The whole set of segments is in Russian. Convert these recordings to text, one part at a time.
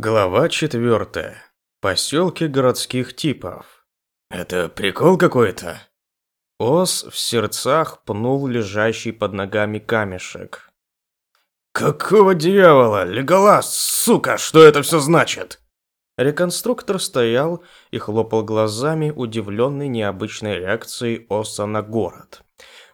Глава четвертая. Поселки городских типов. Это прикол какой-то? Ос в сердцах пнул лежащий под ногами камешек. Какого дьявола, Леголас, сука, что это все значит? Реконструктор стоял и хлопал глазами, удивленный необычной реакцией Оса на город.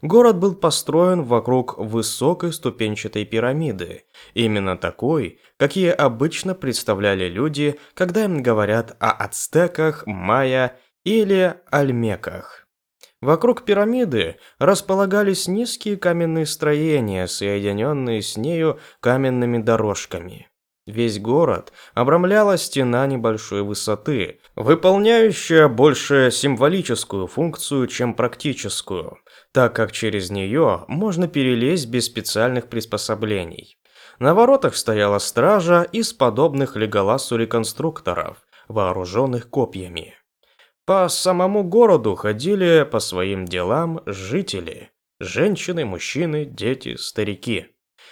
Город был построен вокруг высокой ступенчатой пирамиды, именно такой, какие обычно представляли люди, когда им говорят о ацтеках, майя или альмеках. Вокруг пирамиды располагались низкие каменные строения, соединенные с нею каменными дорожками. Весь город обрамляла стена небольшой высоты, выполняющая больше символическую функцию, чем практическую, так как через нее можно перелезть без специальных приспособлений. На воротах стояла стража из подобных Леголасу реконструкторов, вооруженных копьями. По самому городу ходили по своим делам жители, женщины, мужчины, дети, старики.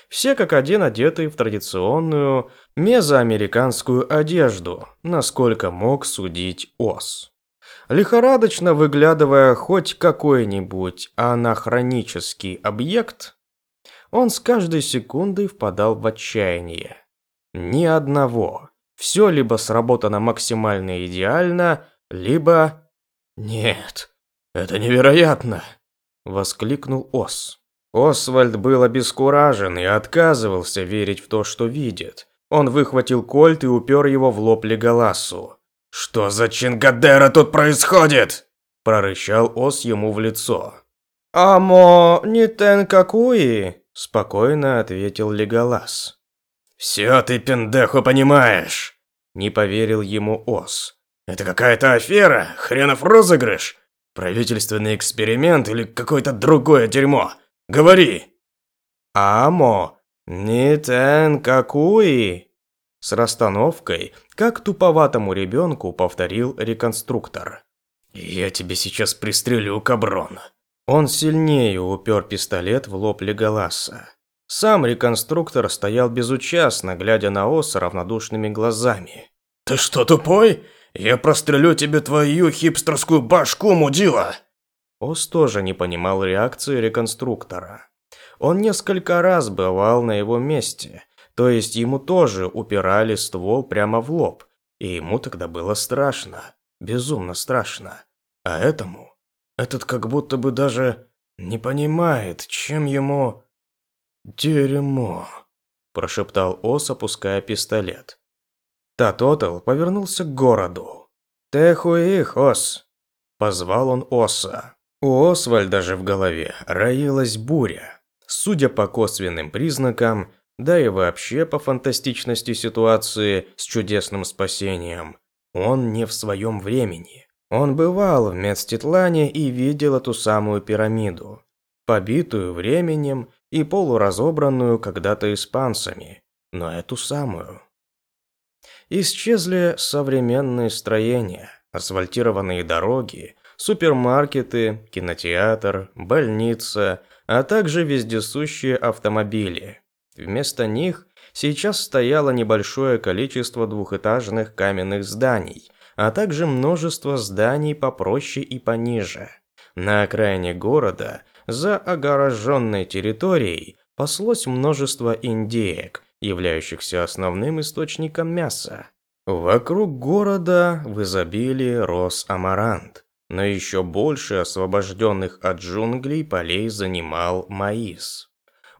Все как один одеты в традиционную мезоамериканскую одежду, насколько мог судить Ос. Лихорадочно выглядывая хоть какой-нибудь анахронический объект, он с каждой секундой впадал в отчаяние. Ни одного. Все либо сработано максимально идеально, либо... Нет, это невероятно, воскликнул Ос. Освальд был обескуражен и отказывался верить в то, что видит. Он выхватил кольт и упер его в лоб Леголасу. «Что за Чингадера тут происходит?» – прорычал Ос ему в лицо. «Амо не тен какуи?» – спокойно ответил Леголас. «Все ты, пендеху, понимаешь!» – не поверил ему Ос. «Это какая-то афера? Хренов розыгрыш? Правительственный эксперимент или какое-то другое дерьмо? Говори!» «Амо, не тен какуи!» С расстановкой, как туповатому ребенку повторил реконструктор. «Я тебе сейчас пристрелю, каброн!» Он сильнее упер пистолет в лоб Леголаса. Сам реконструктор стоял безучастно, глядя на Оса равнодушными глазами. «Ты что, тупой? Я прострелю тебе твою хипстерскую башку, мудила!» Ос тоже не понимал реакции реконструктора. Он несколько раз бывал на его месте, то есть ему тоже упирали ствол прямо в лоб, и ему тогда было страшно, безумно страшно. А этому, этот как будто бы даже не понимает, чем ему... «Дерьмо», – прошептал Ос, опуская пистолет. Татотал повернулся к городу. «Техуих, Ос!» – позвал он Оса. У Освальда же в голове роилась буря. Судя по косвенным признакам, да и вообще по фантастичности ситуации с чудесным спасением, он не в своем времени. Он бывал в Медститлане и видел эту самую пирамиду, побитую временем и полуразобранную когда-то испанцами, но эту самую. Исчезли современные строения, асфальтированные дороги, супермаркеты, кинотеатр, больница, а также вездесущие автомобили. Вместо них сейчас стояло небольшое количество двухэтажных каменных зданий, а также множество зданий попроще и пониже. На окраине города, за огороженной территорией, паслось множество индеек, являющихся основным источником мяса. Вокруг города в изобилии рос амарант, но еще больше освобожденных от джунглей полей занимал маис.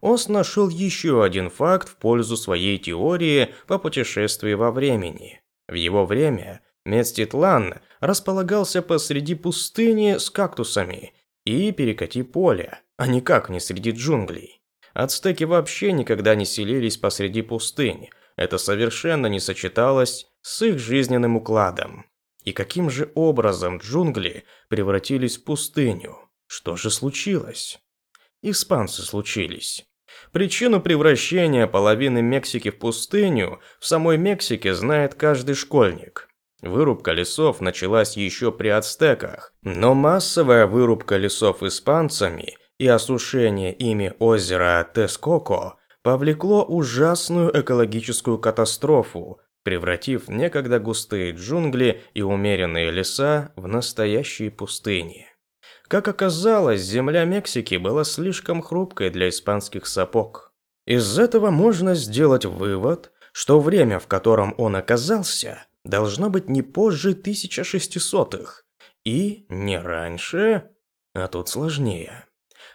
Ос нашел еще один факт в пользу своей теории по путешествии во времени. В его время Мецтитлан располагался посреди пустыни с кактусами и перекати поля, а никак не среди джунглей. Ацтеки вообще никогда не селились посреди пустыни. Это совершенно не сочеталось с их жизненным укладом. И каким же образом джунгли превратились в пустыню? Что же случилось? Испанцы случились. Причину превращения половины Мексики в пустыню в самой Мексике знает каждый школьник. Вырубка лесов началась еще при ацтеках, но массовая вырубка лесов испанцами и осушение ими озера Тескоко повлекло ужасную экологическую катастрофу, превратив некогда густые джунгли и умеренные леса в настоящие пустыни. Как оказалось, земля Мексики была слишком хрупкой для испанских сапог. Из этого можно сделать вывод, что время, в котором он оказался, должно быть не позже 1600-х и не раньше, а тут сложнее.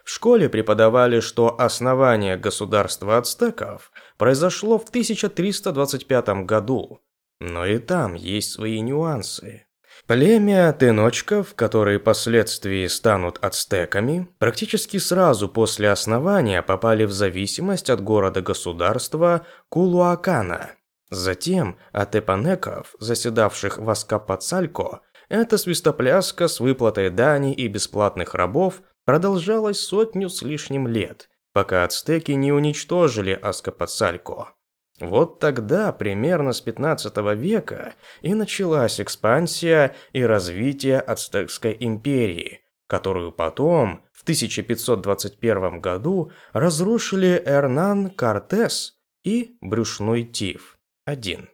В школе преподавали, что основание государства ацтеков произошло в 1325 году, но и там есть свои нюансы. Племя теночков, которые впоследствии станут ацтеками, практически сразу после основания попали в зависимость от города-государства Кулуакана. Затем от эпанеков, заседавших в Аскапацалько, эта свистопляска с выплатой дани и бесплатных рабов продолжалась сотню с лишним лет, пока ацтеки не уничтожили Аскапацалько. Вот тогда, примерно с 15 века, и началась экспансия и развитие Ацтекской империи, которую потом, в 1521 году, разрушили Эрнан Кортес и брюшной тиф. Один.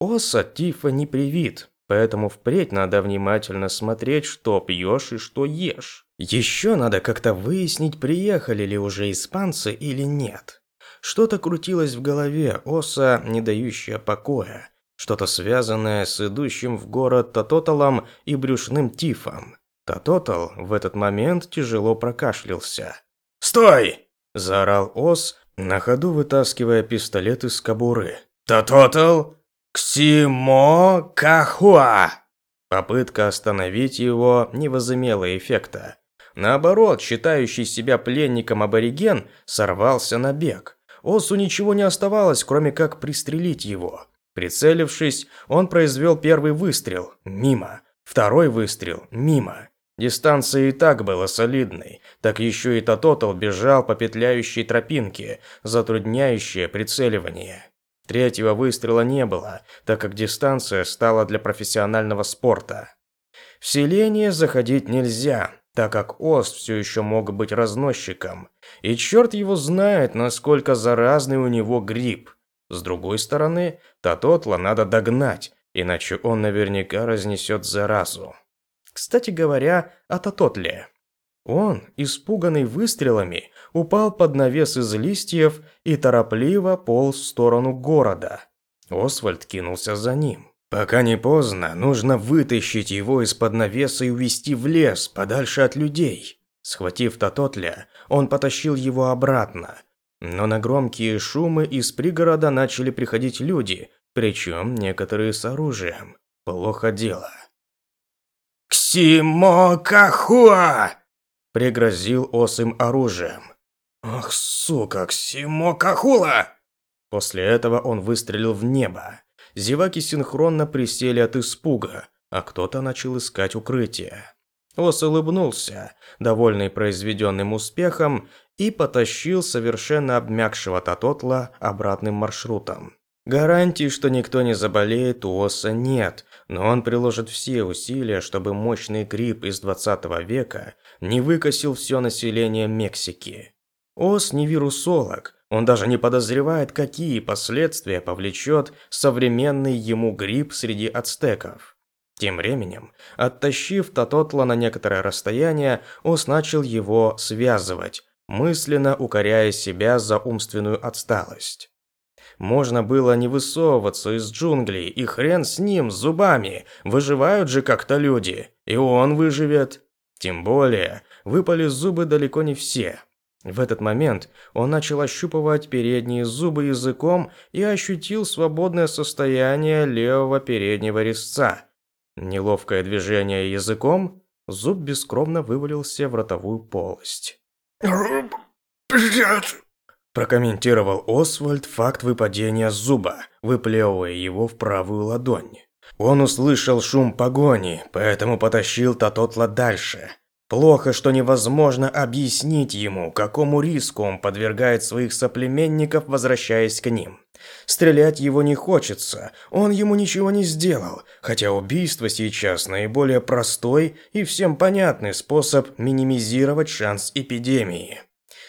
Оса тифа не привит, поэтому впредь надо внимательно смотреть, что пьешь и что ешь. Еще надо как-то выяснить, приехали ли уже испанцы или нет. Что-то крутилось в голове Оса, не дающее покоя. Что-то связанное с идущим в город Тототалом и брюшным тифом. Тототал в этот момент тяжело прокашлялся. «Стой!» – заорал Ос, на ходу вытаскивая пистолет из кобуры. «Тототал! Ксимо Кахуа!» Попытка остановить его не возымела эффекта. Наоборот, считающий себя пленником абориген сорвался на бег. Осу ничего не оставалось, кроме как пристрелить его. Прицелившись, он произвел первый выстрел – мимо. Второй выстрел – мимо. Дистанция и так была солидной, так еще и Тототал бежал по петляющей тропинке, затрудняющей прицеливание. Третьего выстрела не было, так как дистанция стала для профессионального спорта. В селение заходить нельзя, так как Ост все еще мог быть разносчиком. И черт его знает, насколько заразный у него грипп. С другой стороны, Татотла надо догнать, иначе он наверняка разнесет заразу. Кстати говоря, о Татотле. Он, испуганный выстрелами, упал под навес из листьев и торопливо полз в сторону города. Освальд кинулся за ним. Пока не поздно, нужно вытащить его из-под навеса и увести в лес, подальше от людей. Схватив Татотля, он потащил его обратно. Но на громкие шумы из пригорода начали приходить люди, причем некоторые с оружием. Плохо дело. «Ксимокахуа!» – пригрозил Осым оружием. «Ах, сука, Ксимокахула!» После этого он выстрелил в небо. Зеваки синхронно присели от испуга, а кто-то начал искать укрытие. Ос улыбнулся, довольный произведенным успехом, и потащил совершенно обмякшего Татотла обратным маршрутом. Гарантий, что никто не заболеет, у Оса нет, но он приложит все усилия, чтобы мощный грипп из 20 века не выкосил все население Мексики. Ос не вирусолог, он даже не подозревает, какие последствия повлечет современный ему грипп среди ацтеков. Тем временем, оттащив Татотла на некоторое расстояние, Ос начал его связывать, мысленно укоряя себя за умственную отсталость. Можно было не высовываться из джунглей, и хрен с ним, с зубами, выживают же как-то люди, и он выживет. Тем более, выпали зубы далеко не все. В этот момент он начал ощупывать передние зубы языком и ощутил свободное состояние левого переднего резца. Неловкое движение языком, зуб бескровно вывалился в ротовую полость. Прокомментировал Освальд факт выпадения зуба, выплевывая его в правую ладонь. Он услышал шум погони, поэтому потащил Татотла дальше – Плохо, что невозможно объяснить ему, какому риску он подвергает своих соплеменников, возвращаясь к ним. Стрелять его не хочется, он ему ничего не сделал, хотя убийство сейчас наиболее простой и всем понятный способ минимизировать шанс эпидемии.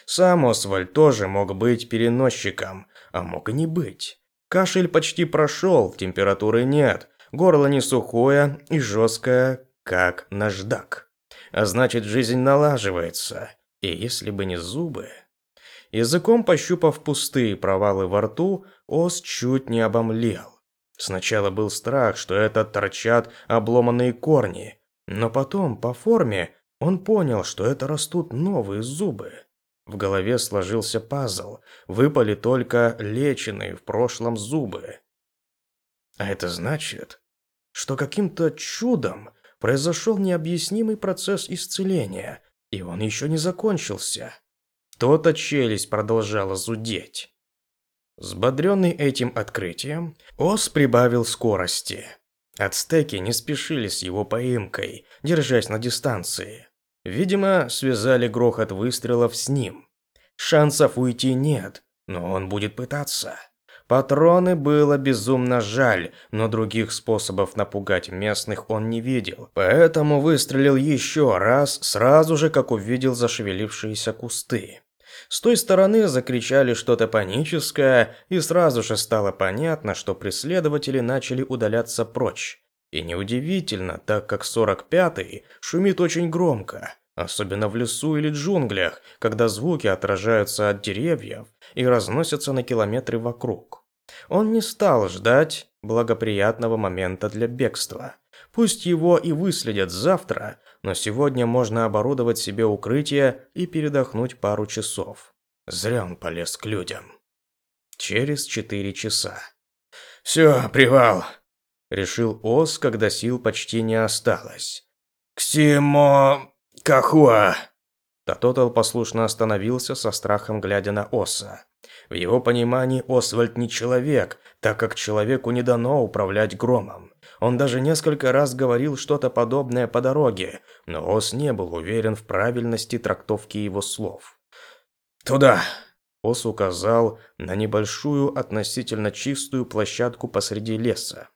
Сам Освальд тоже мог быть переносчиком, а мог и не быть. Кашель почти прошел, температуры нет, горло не сухое и жесткое, как наждак. А значит, жизнь налаживается. И если бы не зубы... Языком пощупав пустые провалы во рту, Ос чуть не обомлел. Сначала был страх, что это торчат обломанные корни, но потом, по форме, он понял, что это растут новые зубы. В голове сложился пазл, выпали только леченые в прошлом зубы. А это значит, что каким-то чудом произошел необъяснимый процесс исцеления, и он еще не закончился. То-то челюсть продолжала зудеть. Сбодренный этим открытием, Ос прибавил скорости. Ацтеки не спешили с его поимкой, держась на дистанции. Видимо, связали грохот выстрелов с ним. Шансов уйти нет, но он будет пытаться. Патроны было безумно жаль, но других способов напугать местных он не видел. Поэтому выстрелил еще раз, сразу же, как увидел зашевелившиеся кусты. С той стороны закричали что-то паническое, и сразу же стало понятно, что преследователи начали удаляться прочь. И неудивительно, так как 45-й шумит очень громко, особенно в лесу или джунглях, когда звуки отражаются от деревьев и разносятся на километры вокруг. Он не стал ждать благоприятного момента для бегства. Пусть его и выследят завтра, но сегодня можно оборудовать себе укрытие и передохнуть пару часов. Зря он полез к людям. Через четыре часа. «Все, привал!» – решил Ос, когда сил почти не осталось. «Ксимо... Кахуа!» Татотал послушно остановился со страхом, глядя на Оса. В его понимании Освальд не человек, так как человеку не дано управлять громом. Он даже несколько раз говорил что-то подобное по дороге, но Ос не был уверен в правильности трактовки его слов. «Туда!» Ос указал на небольшую относительно чистую площадку посреди леса.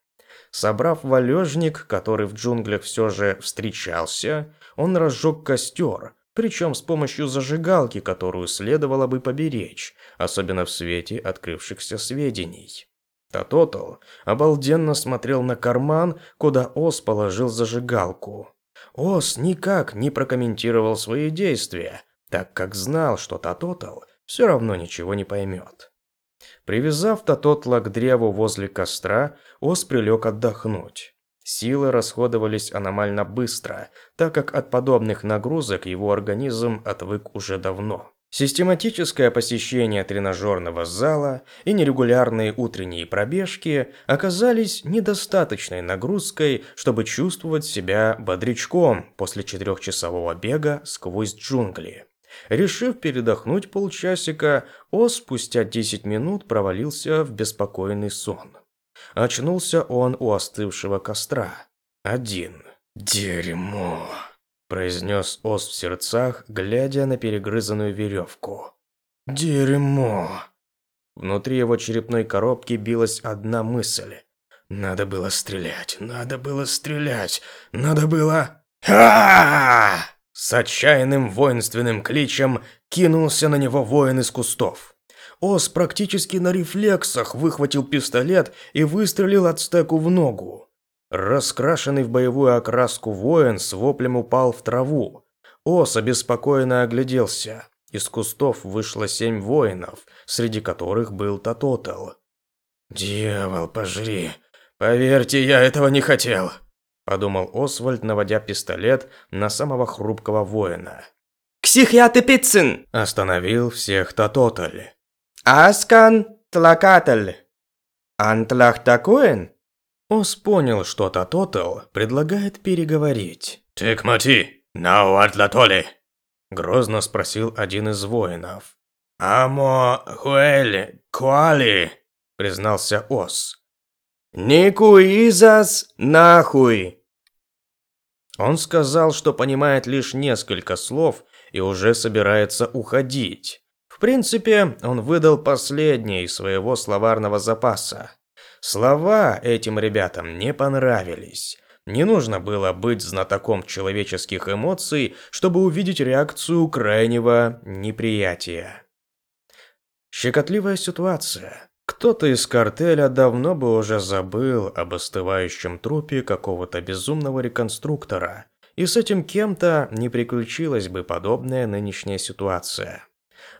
Собрав валежник, который в джунглях все же встречался, он разжег костер, причем с помощью зажигалки, которую следовало бы поберечь, особенно в свете открывшихся сведений. Татотал обалденно смотрел на карман, куда Ос положил зажигалку. Ос никак не прокомментировал свои действия, так как знал, что Татотал все равно ничего не поймет. Привязав Татотла к древу возле костра, Ос прилег отдохнуть. Силы расходовались аномально быстро, так как от подобных нагрузок его организм отвык уже давно. Систематическое посещение тренажерного зала и нерегулярные утренние пробежки оказались недостаточной нагрузкой, чтобы чувствовать себя бодрячком после четырехчасового бега сквозь джунгли. Решив передохнуть полчасика, О спустя 10 минут провалился в беспокойный сон. Очнулся он у остывшего костра. Один. «Дерьмо!» произнес Ос в сердцах, глядя на перегрызанную веревку. «Дерьмо!» Внутри его черепной коробки билась одна мысль. «Надо было стрелять, надо было стрелять, надо было...» С отчаянным воинственным кличем кинулся на него воин из кустов. Ос практически на рефлексах выхватил пистолет и выстрелил от стеку в ногу. Раскрашенный в боевую окраску воин с воплем упал в траву. Ос обеспокоенно огляделся. Из кустов вышло семь воинов, среди которых был Татотел. «Дьявол, пожри! Поверьте, я этого не хотел!» Подумал Освальд, наводя пистолет на самого хрупкого воина. «Ксихьяты Пиццин!» Остановил всех Татотель. «Аскан Тлакатель! Антлахтакуэн?» Ос понял, что Татотел предлагает переговорить. «Тикмати, науартлатоли?» Грозно спросил один из воинов. «Амо хуэль куали?» Признался Ос. «Никуизас нахуй!» Он сказал, что понимает лишь несколько слов и уже собирается уходить. В принципе, он выдал последнее из своего словарного запаса. Слова этим ребятам не понравились. Не нужно было быть знатоком человеческих эмоций, чтобы увидеть реакцию крайнего неприятия. Щекотливая ситуация. Кто-то из картеля давно бы уже забыл об остывающем трупе какого-то безумного реконструктора, и с этим кем-то не приключилась бы подобная нынешняя ситуация.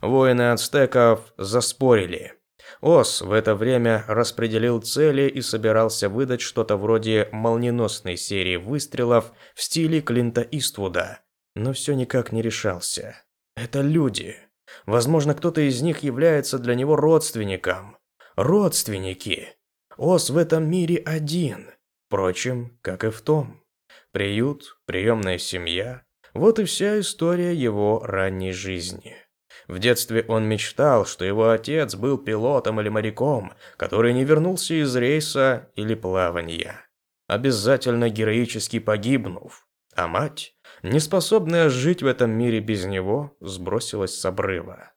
Воины ацтеков заспорили. Ос в это время распределил цели и собирался выдать что-то вроде молниеносной серии выстрелов в стиле Клинта Иствуда, но все никак не решался. Это люди. Возможно, кто-то из них является для него родственником. Родственники. Ос в этом мире один. Впрочем, как и в том. Приют, приемная семья. Вот и вся история его ранней жизни. В детстве он мечтал, что его отец был пилотом или моряком, который не вернулся из рейса или плавания, обязательно героически погибнув. А мать, неспособная жить в этом мире без него, сбросилась с обрыва.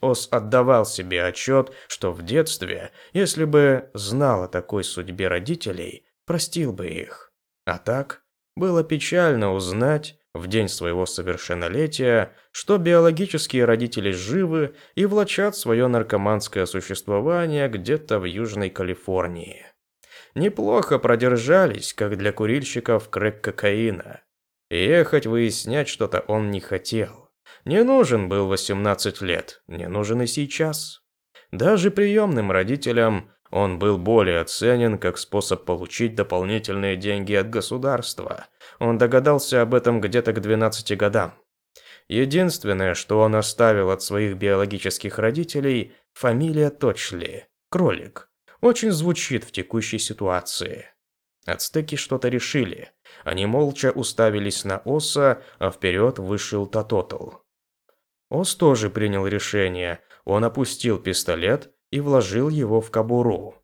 Ос отдавал себе отчет, что в детстве, если бы знал о такой судьбе родителей, простил бы их. А так, было печально узнать, в день своего совершеннолетия, что биологические родители живы и влачат свое наркоманское существование где-то в Южной Калифорнии. Неплохо продержались, как для курильщиков крэк кокаина. Ехать выяснять что-то он не хотел. Не нужен был 18 лет, не нужен и сейчас. Даже приемным родителям он был более оценен как способ получить дополнительные деньги от государства. Он догадался об этом где-то к 12 годам. Единственное, что он оставил от своих биологических родителей – фамилия Точли, кролик. Очень звучит в текущей ситуации. Ацтеки что-то решили. Они молча уставились на Оса, а вперед вышел Татотл. Ос тоже принял решение. Он опустил пистолет и вложил его в кобуру.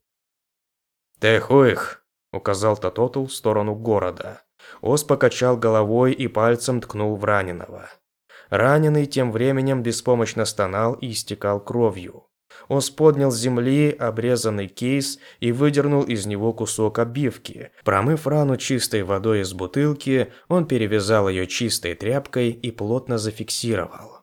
«Техуих!» – указал Татотл в сторону города. Ос покачал головой и пальцем ткнул в раненого. Раненый тем временем беспомощно стонал и истекал кровью. Ос поднял с земли обрезанный кейс и выдернул из него кусок обивки. Промыв рану чистой водой из бутылки, он перевязал ее чистой тряпкой и плотно зафиксировал.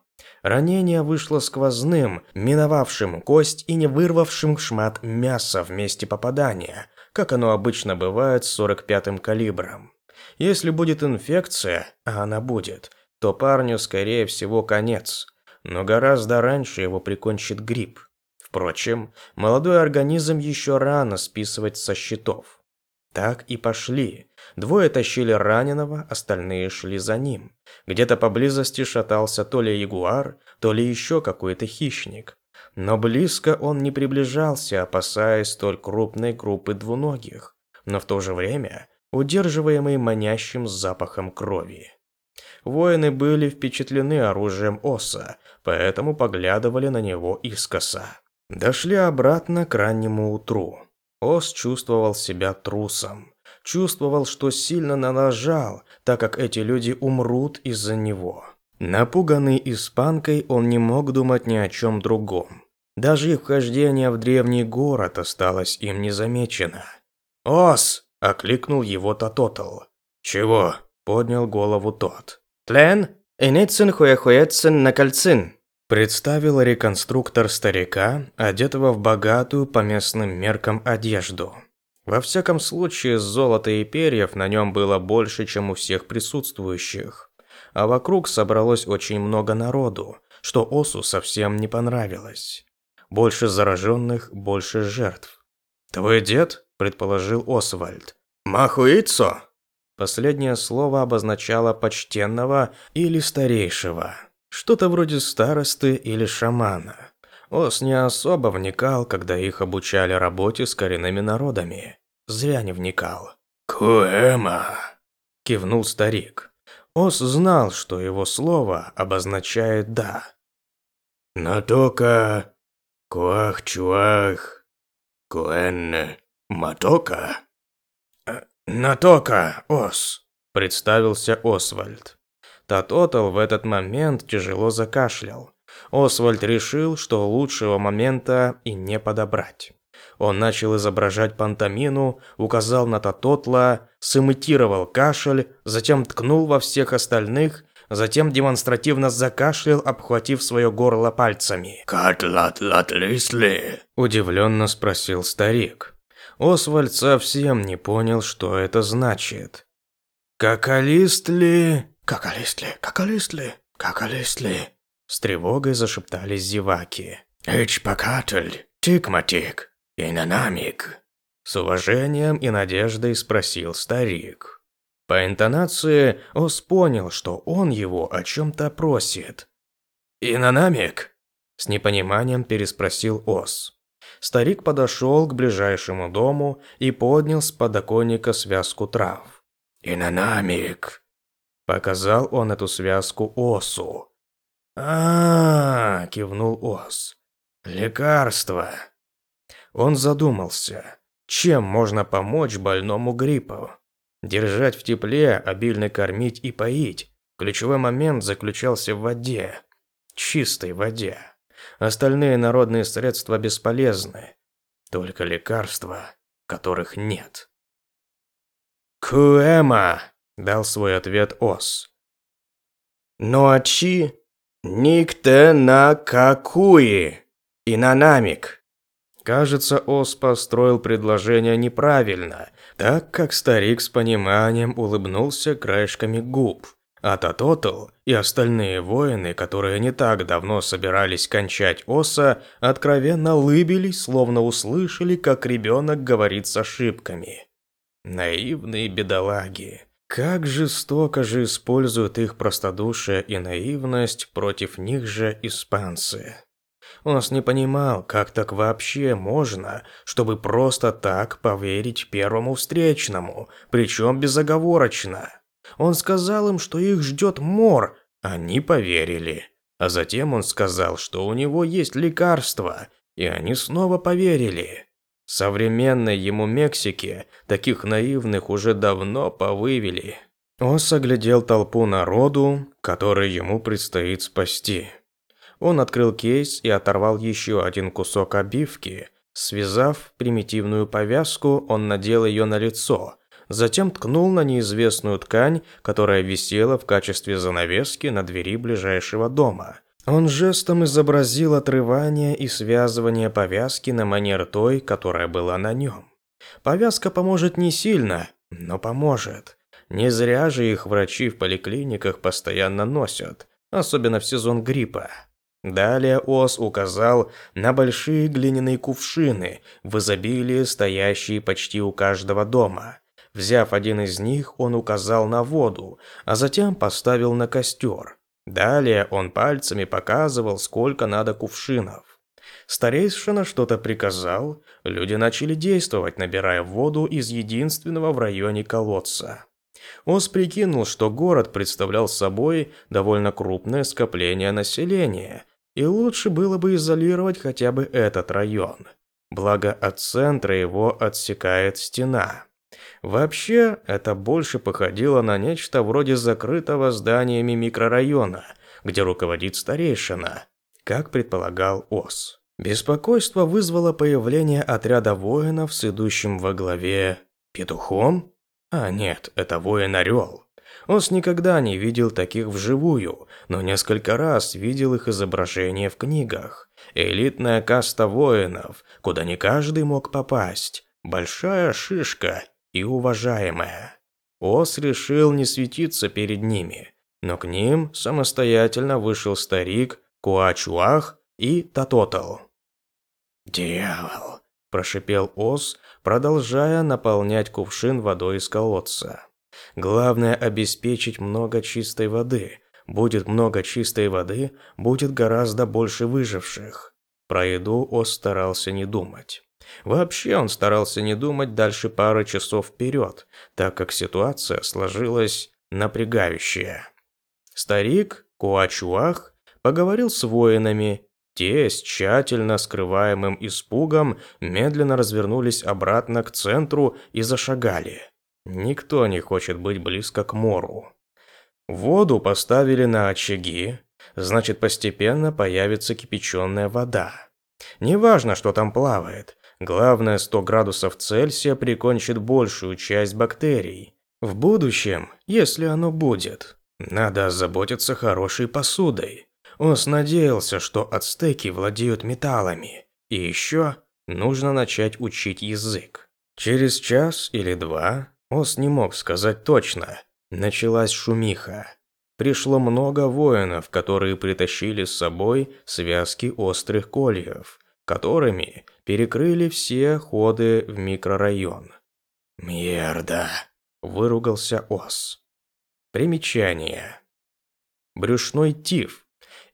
Ранение вышло сквозным, миновавшим кость и не вырвавшим шмат мяса в месте попадания, как оно обычно бывает с 45-м калибром. Если будет инфекция, а она будет, то парню, скорее всего, конец. Но гораздо раньше его прикончит грипп. Впрочем, молодой организм еще рано списывать со счетов. Так и пошли. Двое тащили раненого, остальные шли за ним. Где-то поблизости шатался то ли ягуар, то ли еще какой-то хищник. Но близко он не приближался, опасаясь столь крупной группы двуногих, но в то же время удерживаемый манящим запахом крови. Воины были впечатлены оружием Оса, поэтому поглядывали на него искоса. Дошли обратно к раннему утру. Ос чувствовал себя трусом. Чувствовал, что сильно налажал, так как эти люди умрут из-за него. Напуганный испанкой, он не мог думать ни о чем другом. Даже их вхождение в древний город осталось им незамечено. «Ос!» – окликнул его Тототл. «Чего?» – поднял голову тот. «Тлен, иницин на кольцин», Представил реконструктор старика, одетого в богатую по местным меркам одежду. Во всяком случае, золота и перьев на нем было больше, чем у всех присутствующих. А вокруг собралось очень много народу, что Осу совсем не понравилось. Больше зараженных, больше жертв. «Твой дед?» – предположил Освальд. «Махуицо?» Последнее слово обозначало почтенного или старейшего. Что-то вроде старосты или шамана. Ос не особо вникал, когда их обучали работе с коренными народами. Зря не вникал. «Куэма!» – кивнул старик. Ос знал, что его слово обозначает «да». «Натока, куах-чуах, куэн, матока?» «Э, «Натока, Ос», – представился Освальд. Татотал в этот момент тяжело закашлял. Освальд решил, что лучшего момента и не подобрать. Он начал изображать пантомину, указал на Татотла, сымитировал кашель, затем ткнул во всех остальных, затем демонстративно закашлял, обхватив свое горло пальцами. «Катлат-лат-лисли?» – удивленно спросил старик. Освальд совсем не понял, что это значит. «Какалистли?» «Какалистли? Какалистли? Какалистли?» С тревогой зашептались зеваки. «Эчпакатль, тикматик, инанамик?» С уважением и надеждой спросил старик. По интонации Ос понял, что он его о чем-то просит. «Инанамик?» С непониманием переспросил Ос. Старик подошел к ближайшему дому и поднял с подоконника связку трав. «Инанамик!» Показал он эту связку Осу. а, -а, -а кивнул Ос. «Лекарство!» Он задумался, чем можно помочь больному гриппу. Держать в тепле, обильно кормить и поить. Ключевой момент заключался в воде. Чистой воде. Остальные народные средства бесполезны. Только лекарства, которых нет. «Куэма!» – дал свой ответ Ос. «Ночи никте на какуи и на намик». Кажется, Ос построил предложение неправильно, так как старик с пониманием улыбнулся краешками губ. А Татотл и остальные воины, которые не так давно собирались кончать Оса, откровенно лыбились, словно услышали, как ребенок говорит с ошибками. Наивные бедолаги. Как жестоко же используют их простодушие и наивность против них же испанцы. Он не понимал, как так вообще можно, чтобы просто так поверить первому встречному, причем безоговорочно. Он сказал им, что их ждет мор, они поверили. А затем он сказал, что у него есть лекарство, и они снова поверили. Современной ему Мексике таких наивных уже давно повывели. Ос оглядел толпу народу, который ему предстоит спасти. Он открыл кейс и оторвал еще один кусок обивки. Связав примитивную повязку, он надел ее на лицо, затем ткнул на неизвестную ткань, которая висела в качестве занавески на двери ближайшего дома. Он жестом изобразил отрывание и связывание повязки на манер той, которая была на нем. Повязка поможет не сильно, но поможет. Не зря же их врачи в поликлиниках постоянно носят, особенно в сезон гриппа. Далее Ос указал на большие глиняные кувшины, в изобилии стоящие почти у каждого дома. Взяв один из них, он указал на воду, а затем поставил на костер. Далее он пальцами показывал, сколько надо кувшинов. Старейшина что-то приказал, люди начали действовать, набирая воду из единственного в районе колодца. Ос прикинул, что город представлял собой довольно крупное скопление населения – и лучше было бы изолировать хотя бы этот район. Благо от центра его отсекает стена. Вообще, это больше походило на нечто вроде закрытого зданиями микрорайона, где руководит старейшина, как предполагал Ос. Беспокойство вызвало появление отряда воинов с идущим во главе петухом? А нет, это воин-орел. Ос никогда не видел таких вживую, но несколько раз видел их изображения в книгах. Элитная каста воинов, куда не каждый мог попасть. Большая шишка и уважаемая. Ос решил не светиться перед ними, но к ним самостоятельно вышел старик Куачуах и Татотал. «Дьявол!» – прошипел Ос, продолжая наполнять кувшин водой из колодца. Главное обеспечить много чистой воды. Будет много чистой воды, будет гораздо больше выживших. Про еду Ос старался не думать. Вообще он старался не думать дальше пары часов вперед, так как ситуация сложилась напрягающая. Старик Куачуах поговорил с воинами. Те с тщательно скрываемым испугом медленно развернулись обратно к центру и зашагали. Никто не хочет быть близко к мору. Воду поставили на очаги, значит постепенно появится кипяченая вода. Неважно, что там плавает, главное 100 градусов Цельсия прикончит большую часть бактерий. В будущем, если оно будет, Надо заботиться хорошей посудой. Ос надеялся, что ацтеки владеют металлами. И еще нужно начать учить язык. Через час или два, Ос не мог сказать точно, началась шумиха. Пришло много воинов, которые притащили с собой связки острых кольев, которыми перекрыли все ходы в микрорайон. «Мерда!» – выругался Ос. Примечание. Брюшной тиф.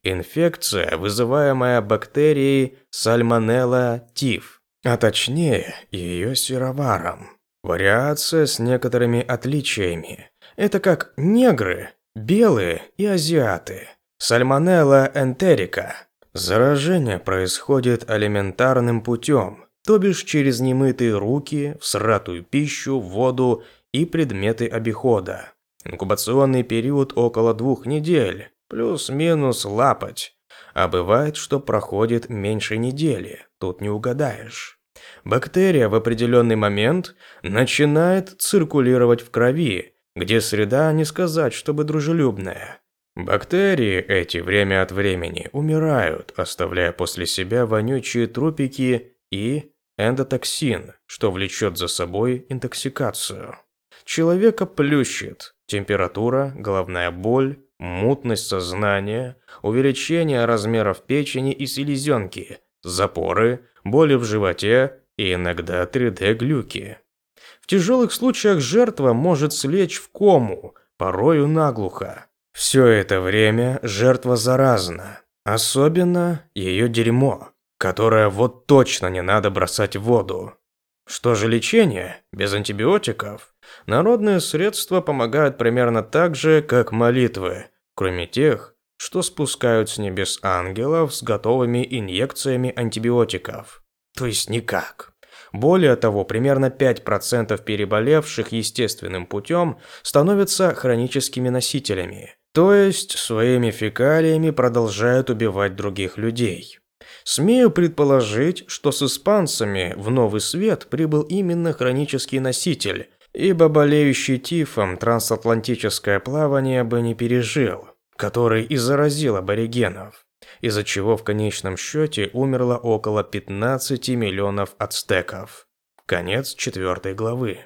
Инфекция, вызываемая бактерией сальмонелла тиф, а точнее ее сероваром. Вариация с некоторыми отличиями. Это как негры, белые и азиаты. Сальмонелла энтерика. Заражение происходит элементарным путем, то бишь через немытые руки, всратую пищу, воду и предметы обихода. Инкубационный период около двух недель, плюс-минус лапать. А бывает, что проходит меньше недели, тут не угадаешь. Бактерия в определенный момент начинает циркулировать в крови, где среда не сказать, чтобы дружелюбная. Бактерии эти время от времени умирают, оставляя после себя вонючие трупики и эндотоксин, что влечет за собой интоксикацию. Человека плющит, температура, головная боль, мутность сознания, увеличение размеров печени и селезенки, запоры, боли в животе и иногда 3D-глюки. В тяжелых случаях жертва может слечь в кому, порою наглухо. Все это время жертва заразна, особенно ее дерьмо, которое вот точно не надо бросать в воду. Что же лечение? Без антибиотиков? Народные средства помогают примерно так же, как молитвы, кроме тех, что спускают с небес ангелов с готовыми инъекциями антибиотиков. То есть никак. Более того, примерно 5% переболевших естественным путем становятся хроническими носителями. То есть своими фекалиями продолжают убивать других людей. Смею предположить, что с испанцами в Новый Свет прибыл именно хронический носитель, ибо болеющий тифом трансатлантическое плавание бы не пережил, который и заразил аборигенов, из-за чего в конечном счете умерло около 15 миллионов ацтеков. Конец четвертой главы.